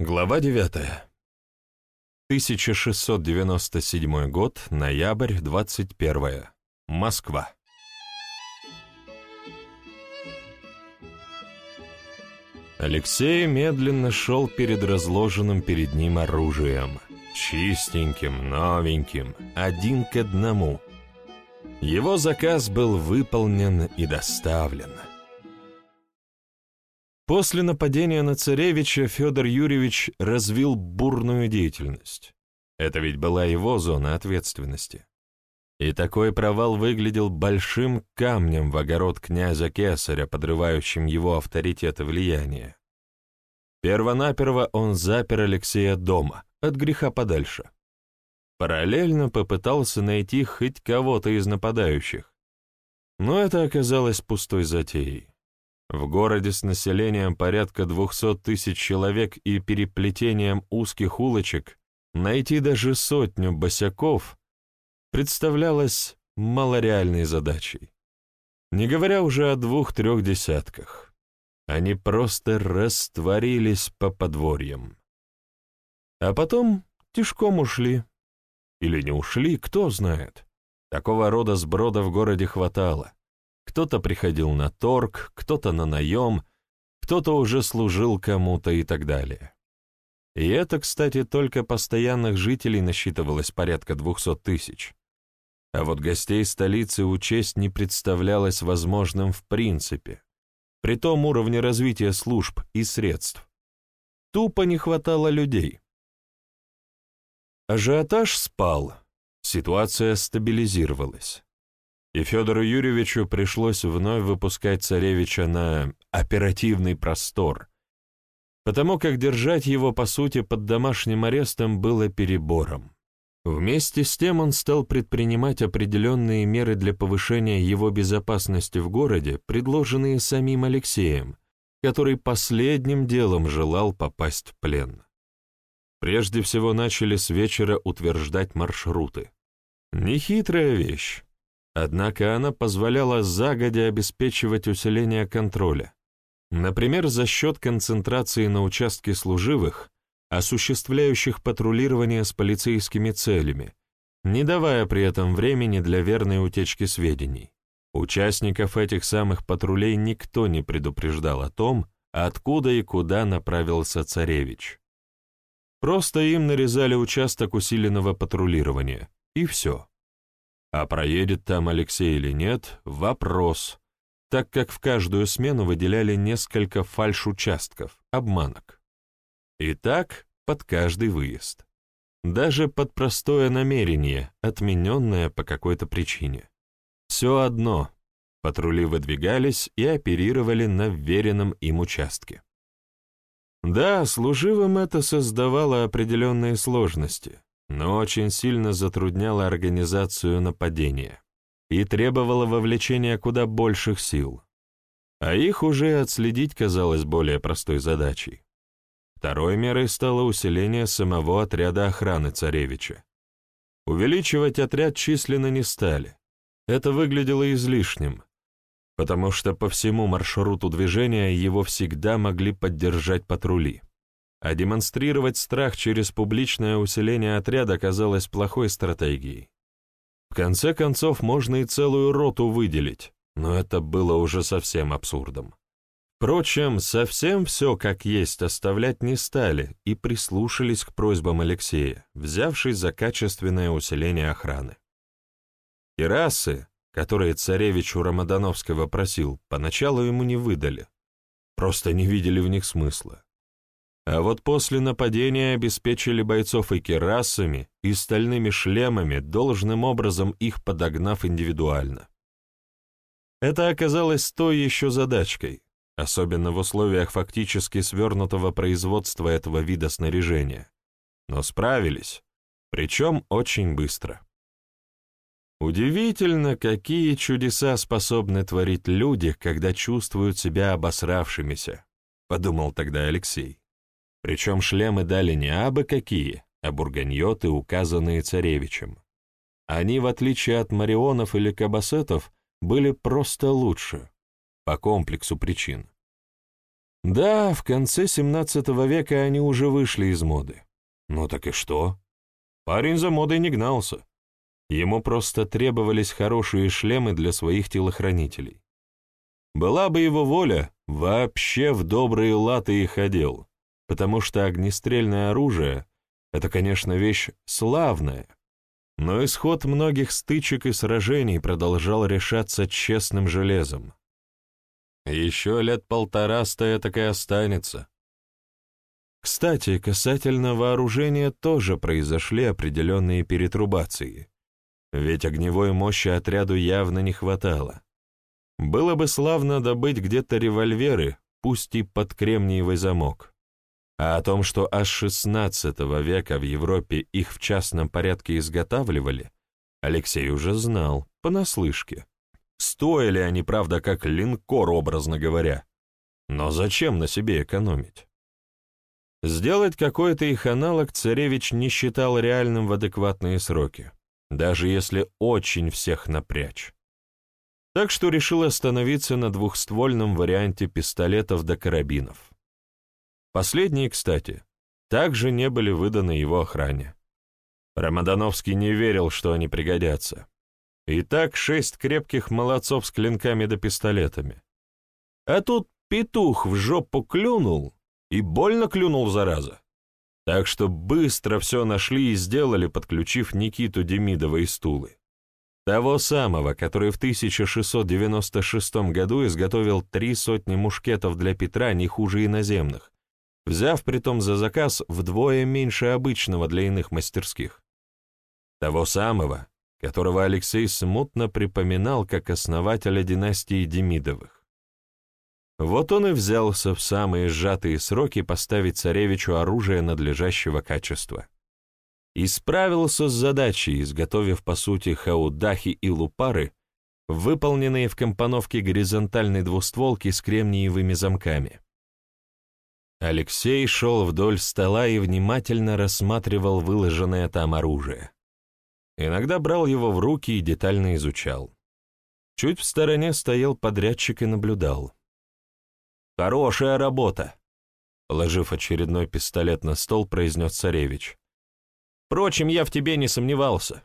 Глава 9. 1697 год, ноябрь, 21. Москва. Алексей медленно шел перед разложенным перед ним оружием, чистеньким, новеньким, один к одному. Его заказ был выполнен и доставлен. После нападения на царевича Федор Юрьевич развил бурную деятельность. Это ведь была его зона ответственности. И такой провал выглядел большим камнем в огород князя Кесаря, подрывающим его авторитет и влияние. Первонаперво он запер Алексея дома, от греха подальше. Параллельно попытался найти хоть кого-то из нападающих, но это оказалось пустой затеей. В городе с населением порядка 200 тысяч человек и переплетением узких улочек найти даже сотню босяков представлялось малореальной задачей. Не говоря уже о двух-трех десятках. Они просто растворились по подворьям. А потом тишком ушли. Или не ушли, кто знает. Такого рода сброда в городе хватало. Кто-то приходил на торг, кто-то на наем, кто-то уже служил кому-то и так далее. И это, кстати, только постоянных жителей насчитывалось порядка двухсот тысяч. А вот гостей столицы учесть не представлялось возможным в принципе, при том уровне развития служб и средств. Тупо не хватало людей. Ажиотаж спал, ситуация стабилизировалась и Федору Юрьевичу пришлось вновь выпускать царевича на оперативный простор, потому как держать его, по сути, под домашним арестом было перебором. Вместе с тем он стал предпринимать определенные меры для повышения его безопасности в городе, предложенные самим Алексеем, который последним делом желал попасть в плен. Прежде всего начали с вечера утверждать маршруты. Нехитрая вещь. Однако она позволяла загодя обеспечивать усиление контроля, например, за счет концентрации на участке служивых, осуществляющих патрулирование с полицейскими целями, не давая при этом времени для верной утечки сведений. Участников этих самых патрулей никто не предупреждал о том, откуда и куда направился царевич. Просто им нарезали участок усиленного патрулирования, и все. А проедет там Алексей или нет — вопрос, так как в каждую смену выделяли несколько фальш-участков, обманок. И так под каждый выезд. Даже под простое намерение, отмененное по какой-то причине. Все одно, патрули выдвигались и оперировали на вверенном им участке. Да, служивым это создавало определенные сложности, но очень сильно затрудняло организацию нападения и требовало вовлечения куда больших сил. А их уже отследить казалось более простой задачей. Второй мерой стало усиление самого отряда охраны царевича. Увеличивать отряд численно не стали. Это выглядело излишним, потому что по всему маршруту движения его всегда могли поддержать патрули а демонстрировать страх через публичное усиление отряда казалось плохой стратегией. В конце концов, можно и целую роту выделить, но это было уже совсем абсурдом. Впрочем, совсем все как есть оставлять не стали и прислушались к просьбам Алексея, взявшись за качественное усиление охраны. Террасы, которые царевич у Рамадановского просил, поначалу ему не выдали, просто не видели в них смысла. А вот после нападения обеспечили бойцов и керасами, и стальными шлемами, должным образом их подогнав индивидуально. Это оказалось той еще задачкой, особенно в условиях фактически свернутого производства этого вида снаряжения. Но справились, причем очень быстро. Удивительно, какие чудеса способны творить люди, когда чувствуют себя обосравшимися, подумал тогда Алексей. Причем шлемы дали не абы какие, а бурганьоты, указанные царевичем. Они, в отличие от марионов или кабасетов, были просто лучше, по комплексу причин. Да, в конце XVII века они уже вышли из моды. Ну так и что? Парень за модой не гнался. Ему просто требовались хорошие шлемы для своих телохранителей. Была бы его воля, вообще в добрые латы их одел, потому что огнестрельное оружие — это, конечно, вещь славная, но исход многих стычек и сражений продолжал решаться честным железом. Еще лет полтораста это и останется. Кстати, касательно вооружения тоже произошли определенные перетрубации, ведь огневой мощи отряду явно не хватало. Было бы славно добыть где-то револьверы, пусть и под кремниевый замок. А о том, что аж XVI века в Европе их в частном порядке изготавливали, Алексей уже знал, понаслышке. Стоили они, правда, как линкор, образно говоря. Но зачем на себе экономить? Сделать какой-то их аналог царевич не считал реальным в адекватные сроки, даже если очень всех напрячь. Так что решил остановиться на двухствольном варианте пистолетов до карабинов. Последние, кстати, также не были выданы его охране. Рамадановский не верил, что они пригодятся. Итак, шесть крепких молодцов с клинками да пистолетами. А тут петух в жопу клюнул, и больно клюнул, зараза. Так что быстро все нашли и сделали, подключив Никиту Демидова из Тулы. Того самого, который в 1696 году изготовил три сотни мушкетов для Петра не хуже иноземных, взяв притом за заказ вдвое меньше обычного для иных мастерских. Того самого, которого Алексей смутно припоминал как основателя династии Демидовых. Вот он и взялся в самые сжатые сроки поставить царевичу оружие надлежащего качества. И справился с задачей, изготовив, по сути, хаудахи и лупары, выполненные в компоновке горизонтальной двустволки с кремниевыми замками. Алексей шел вдоль стола и внимательно рассматривал выложенное там оружие. Иногда брал его в руки и детально изучал. Чуть в стороне стоял подрядчик и наблюдал. «Хорошая работа!» Ложив очередной пистолет на стол, произнес царевич. «Впрочем, я в тебе не сомневался».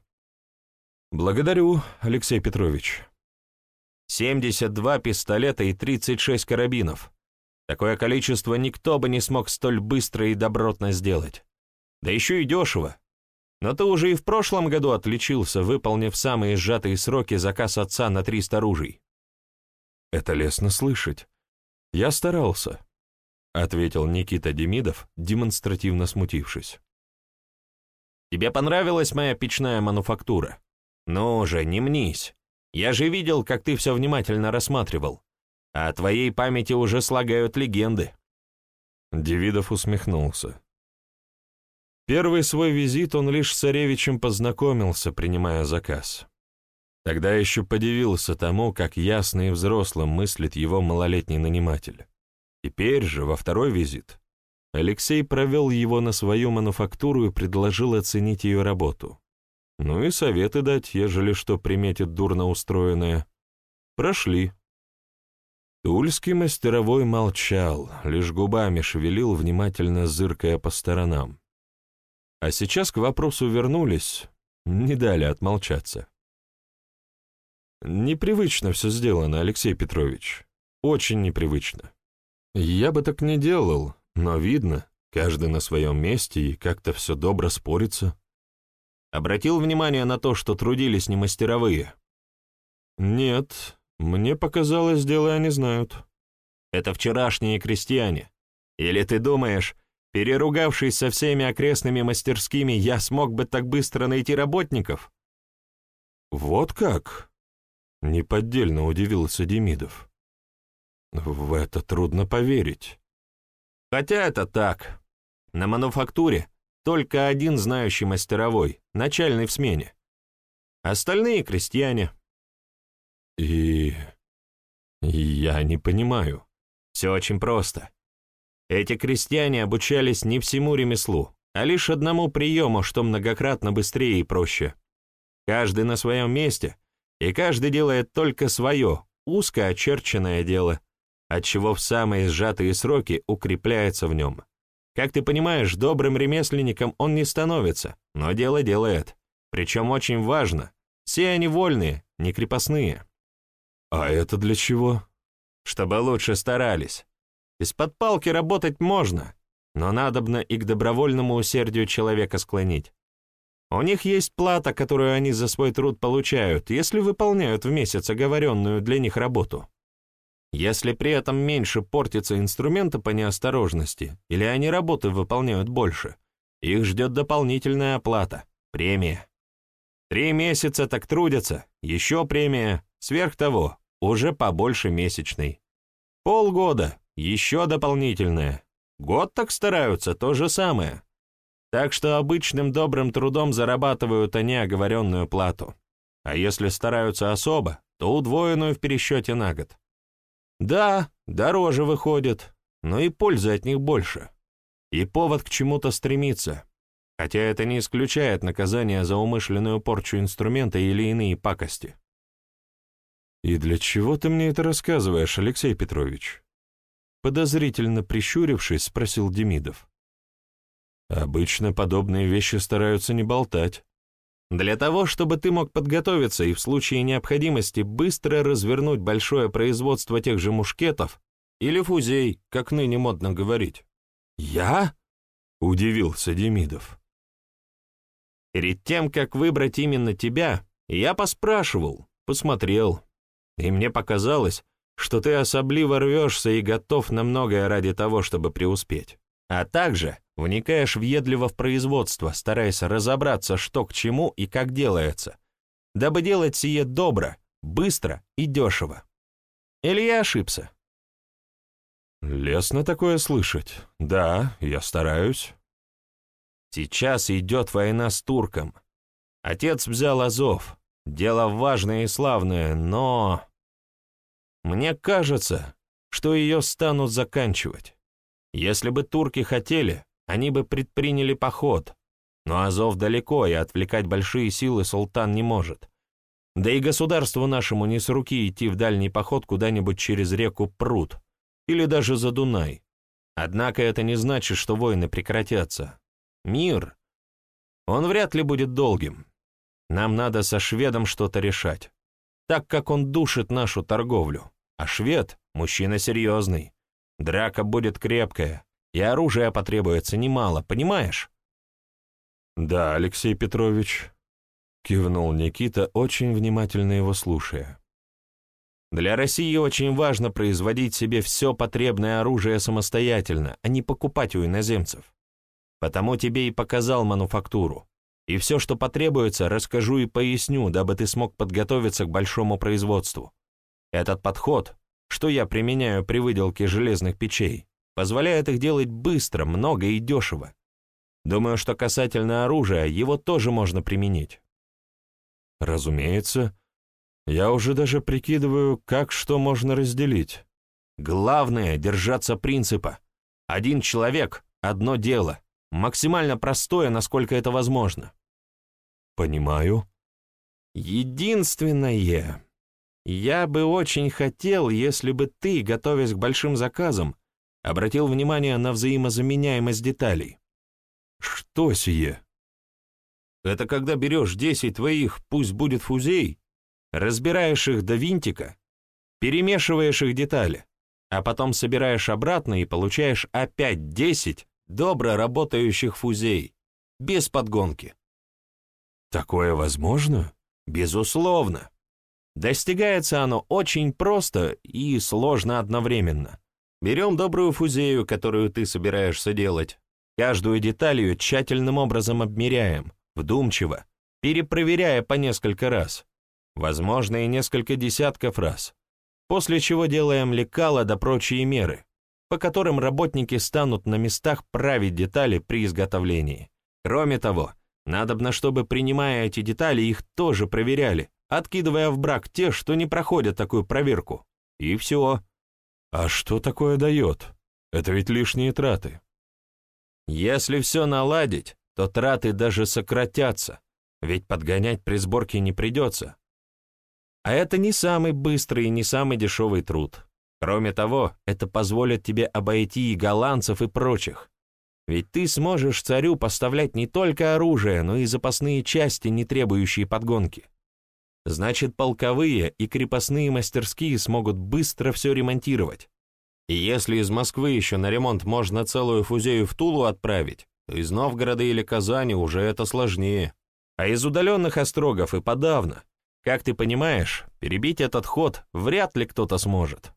«Благодарю, Алексей Петрович». Семьдесят два пистолета и тридцать шесть карабинов. Такое количество никто бы не смог столь быстро и добротно сделать. Да еще и дешево. Но ты уже и в прошлом году отличился, выполнив самые сжатые сроки заказ отца на 300 ружей. Это лестно слышать. Я старался, — ответил Никита Демидов, демонстративно смутившись. Тебе понравилась моя печная мануфактура? Ну же, не мнись. Я же видел, как ты все внимательно рассматривал. А о твоей памяти уже слагают легенды. Девидов усмехнулся. Первый свой визит он лишь с царевичем познакомился, принимая заказ. Тогда еще подивился тому, как ясно и взрослым мыслит его малолетний наниматель. Теперь же, во второй визит, Алексей провел его на свою мануфактуру и предложил оценить ее работу. Ну и советы дать, ежели что приметит дурно устроенное. Прошли. Тульский мастеровой молчал, лишь губами шевелил, внимательно зыркая по сторонам. А сейчас к вопросу вернулись, не дали отмолчаться. Непривычно все сделано, Алексей Петрович. Очень непривычно. Я бы так не делал, но видно, каждый на своем месте и как-то все добро спорится. Обратил внимание на то, что трудились не мастеровые? Нет, мне показалось, дело они знают. Это вчерашние крестьяне. Или ты думаешь, Переругавшись со всеми окрестными мастерскими, я смог бы так быстро найти работников? Вот как? Неподдельно удивился Демидов. В это трудно поверить. Хотя это так. На мануфактуре только один знающий мастеровой, начальный в смене. Остальные — крестьяне. И... я не понимаю. Все очень просто. Эти крестьяне обучались не всему ремеслу, а лишь одному приему, что многократно быстрее и проще. Каждый на своем месте, и каждый делает только свое, узко очерченное дело. отчего в самые сжатые сроки укрепляется в нем. Как ты понимаешь, добрым ремесленником он не становится, но дело делает. Причем очень важно, все они вольные, не крепостные. А это для чего? Чтобы лучше старались. Из-под палки работать можно, но надобно и к добровольному усердию человека склонить. У них есть плата, которую они за свой труд получают, если выполняют в месяц оговоренную для них работу. Если при этом меньше портится инструмента по неосторожности, или они работы выполняют больше, их ждет дополнительная оплата, премия. Три месяца так трудятся, еще премия, сверх того, уже побольше месячной. Полгода, еще дополнительная. Год так стараются, то же самое. Так что обычным добрым трудом зарабатывают они оговоренную плату. А если стараются особо, то удвоенную в пересчете на год. Да, дороже выходит, но и пользы от них больше. И повод к чему-то стремиться. Хотя это не исключает наказание за умышленную порчу инструмента или иные пакости. «И для чего ты мне это рассказываешь, Алексей Петрович?» Подозрительно прищурившись, спросил Демидов. Обычно подобные вещи стараются не болтать. Для того, чтобы ты мог подготовиться и в случае необходимости быстро развернуть большое производство тех же мушкетов или фузей, как ныне модно говорить. «Я?» — удивился Демидов. Перед тем, как выбрать именно тебя, я поспрашивал, посмотрел, и мне показалось, что ты особливо рвешься и готов на многое ради того, чтобы преуспеть. А также вникаешь въедливо в производство, стараясь разобраться, что к чему и как делается, дабы делать сие добро, быстро и дешево. Или я ошибся? Лестно такое слышать. Да, я стараюсь. Сейчас идет война с турком. Отец взял Азов. Дело важное и славное, но... Мне кажется, что ее станут заканчивать. Если бы турки хотели, они бы предприняли поход, но Азов далеко, и отвлекать большие силы султан не может. Да и государству нашему не с руки идти в дальний поход куда-нибудь через реку Пруд или даже за Дунай. Однако это не значит, что войны прекратятся. Мир, он вряд ли будет долгим. Нам надо со шведом что-то решать, так как он душит нашу торговлю. А швед — мужчина серьезный. Драка будет крепкая, и оружия потребуется немало, понимаешь?» «Да, Алексей Петрович», — кивнул Никита, очень внимательно его слушая. «Для России очень важно производить себе все потребное оружие самостоятельно, а не покупать у иноземцев. Потому тебе и показал мануфактуру. И все, что потребуется, расскажу и поясню, дабы ты смог подготовиться к большому производству. Этот подход, что я применяю при выделке железных печей, позволяет их делать быстро, много и дешево. Думаю, что касательно оружия, его тоже можно применить. Разумеется. Я уже даже прикидываю, как что можно разделить. Главное — держаться принципа. Один человек — одно дело. Максимально простое, насколько это возможно. Понимаю. Единственное, я бы очень хотел, если бы ты, готовясь к большим заказам, обратил внимание на взаимозаменяемость деталей. Что сие? Это когда берешь 10 твоих, пусть будет фузей, разбираешь их до винтика, перемешиваешь их детали, а потом собираешь обратно и получаешь опять 10 добро работающих фузей, без подгонки. Такое возможно? Безусловно. Достигается оно очень просто и сложно одновременно. Берем добрую фузею, которую ты собираешься делать. Каждую деталь ее тщательным образом обмеряем, вдумчиво, перепроверяя по несколько раз. Возможно, и несколько десятков раз. После чего делаем лекала да прочие меры, по которым работники станут на местах править детали при изготовлении. Кроме того, надобно, чтобы, принимая эти детали, их тоже проверяли, откидывая в брак те, что не проходят такую проверку. И все. А что такое дает? Это ведь лишние траты. Если все наладить, то траты даже сократятся, ведь подгонять при сборке не придется. А это не самый быстрый и не самый дешевый труд. Кроме того, это позволит тебе обойти и голландцев, и прочих. Ведь ты сможешь царю поставлять не только оружие, но и запасные части, не требующие подгонки. Значит, полковые и крепостные мастерские смогут быстро все ремонтировать. И если из Москвы еще на ремонт можно целую фузею в Тулу отправить, то из Новгорода или Казани уже это сложнее. А из удаленных острогов и подавно. Как ты понимаешь, перебить этот ход вряд ли кто-то сможет.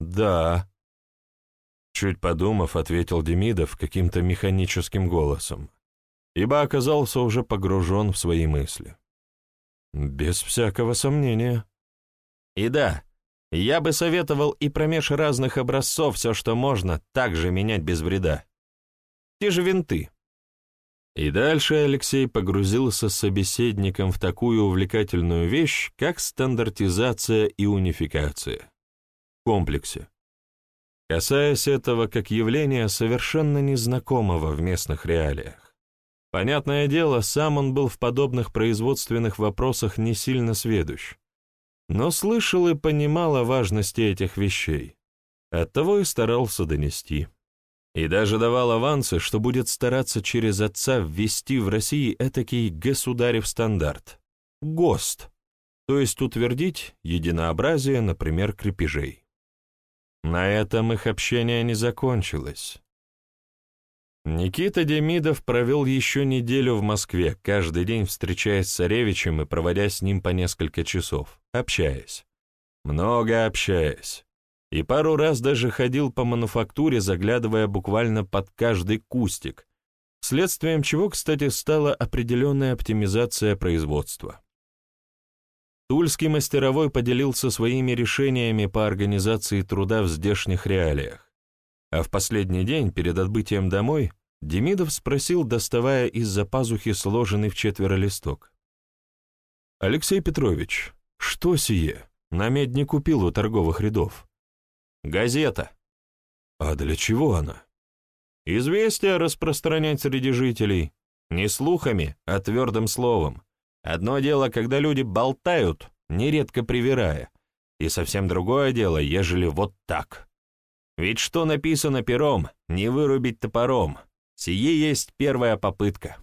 Да. Чуть подумав, ответил Демидов каким-то механическим голосом, ибо оказался уже погружен в свои мысли. Без всякого сомнения. И да, я бы советовал и промеж разных образцов все, что можно, также менять без вреда. Те же винты. И дальше Алексей погрузился с собеседником в такую увлекательную вещь, как стандартизация и унификация. В комплексе. Касаясь этого как явления совершенно незнакомого в местных реалиях. Понятное дело, сам он был в подобных производственных вопросах не сильно сведущ но слышал и понимал о важности этих вещей, оттого и старался донести. И даже давал авансы, что будет стараться через отца ввести в России этакий государев стандарт — ГОСТ, то есть утвердить единообразие, например, крепежей. На этом их общение не закончилось. Никита Демидов провел еще неделю в Москве, каждый день встречаясь с царевичем и проводя с ним по несколько часов, общаясь. Много общаясь. И пару раз даже ходил по мануфактуре, заглядывая буквально под каждый кустик, следствием чего, кстати, стала определенная оптимизация производства. Тульский мастеровой поделился своими решениями по организации труда в здешних реалиях. А в последний день, перед отбытием домой, Демидов спросил, доставая из-за пазухи сложенный в четверо листок. «Алексей Петрович, что сие? На медь не купил у торговых рядов». «Газета». «А для чего она?» «Известия распространять среди жителей. Не слухами, а твердым словом. Одно дело, когда люди болтают, нередко привирая, и совсем другое дело, ежели вот так». Ведь что написано пером, не вырубить топором. Сие есть первая попытка.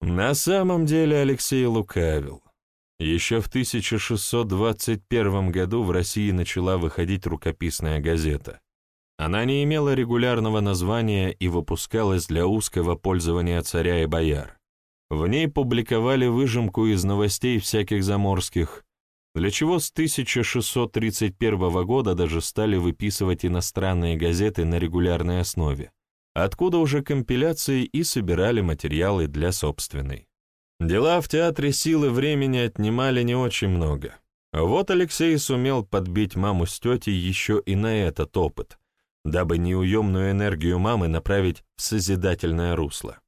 На самом деле Алексей лукавил. Еще в 1621 году в России начала выходить рукописная газета. Она не имела регулярного названия и выпускалась для узкого пользования царя и бояр. В ней публиковали выжимку из новостей всяких заморских, для чего с 1631 года даже стали выписывать иностранные газеты на регулярной основе, откуда уже компиляции и собирали материалы для собственной. Дела в театре силы времени отнимали не очень много. Вот Алексей сумел подбить маму с тетей еще и на этот опыт, дабы неуемную энергию мамы направить в созидательное русло.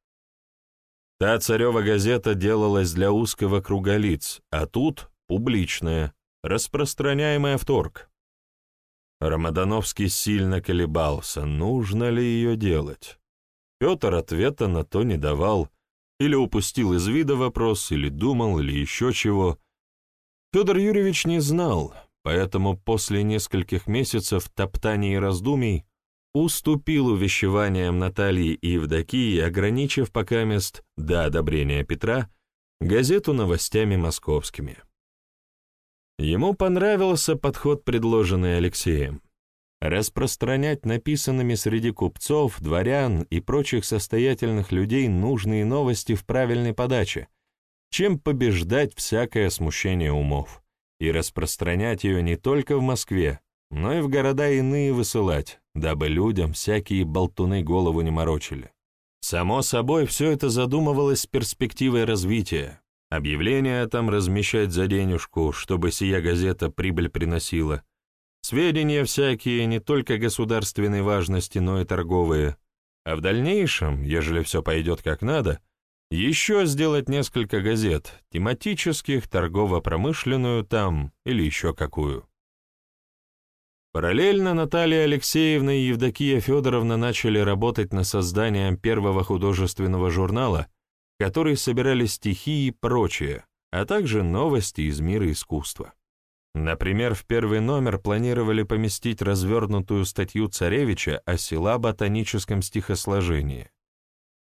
Та царева газета делалась для узкого круга лиц, а тут публичная, распространяемая в торг. Рамадановский сильно колебался, нужно ли ее делать. Петр ответа на то не давал, или упустил из вида вопрос, или думал, или еще чего. Федор Юрьевич не знал, поэтому после нескольких месяцев топтаний и раздумий уступил увещеваниям Натальи и Евдокии, ограничив пока мест до одобрения Петра газету новостями московскими. Ему понравился подход, предложенный Алексеем. Распространять написанными среди купцов, дворян и прочих состоятельных людей нужные новости в правильной подаче, чем побеждать всякое смущение умов, и распространять ее не только в Москве, но и в города иные высылать, дабы людям всякие болтуны голову не морочили. Само собой, все это задумывалось с перспективой развития, Объявления там размещать за денежку, чтобы сия газета прибыль приносила. Сведения всякие, не только государственной важности, но и торговые. А в дальнейшем, ежели все пойдет как надо, еще сделать несколько газет, тематических, торгово-промышленную там или еще какую. Параллельно Наталья Алексеевна и Евдокия Федоровна начали работать над созданием первого художественного журнала — которые собирали стихи и прочее, а также новости из мира искусства. Например, в первый номер планировали поместить развернутую статью царевича о села-ботаническом стихосложении.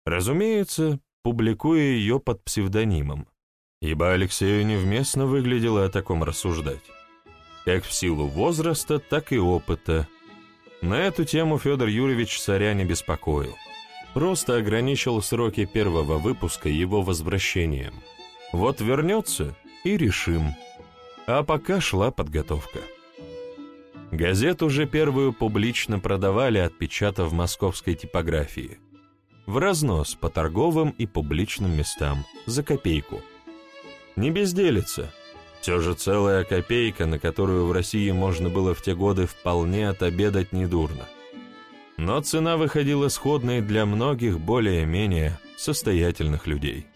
Разумеется, публикуя ее под псевдонимом, ибо Алексею невместно выглядело о таком рассуждать. Как в силу возраста, так и опыта. На эту тему Федор Юрьевич царя не беспокоил. Просто ограничил сроки первого выпуска его возвращением. Вот вернется и решим. А пока шла подготовка. Газету уже первую публично продавали, отпечатав в московской типографии. В разнос по торговым и публичным местам, за копейку. Не безделица. Все же целая копейка, на которую в России можно было в те годы вполне отобедать недурно. Но цена выходила сходной для многих более-менее состоятельных людей.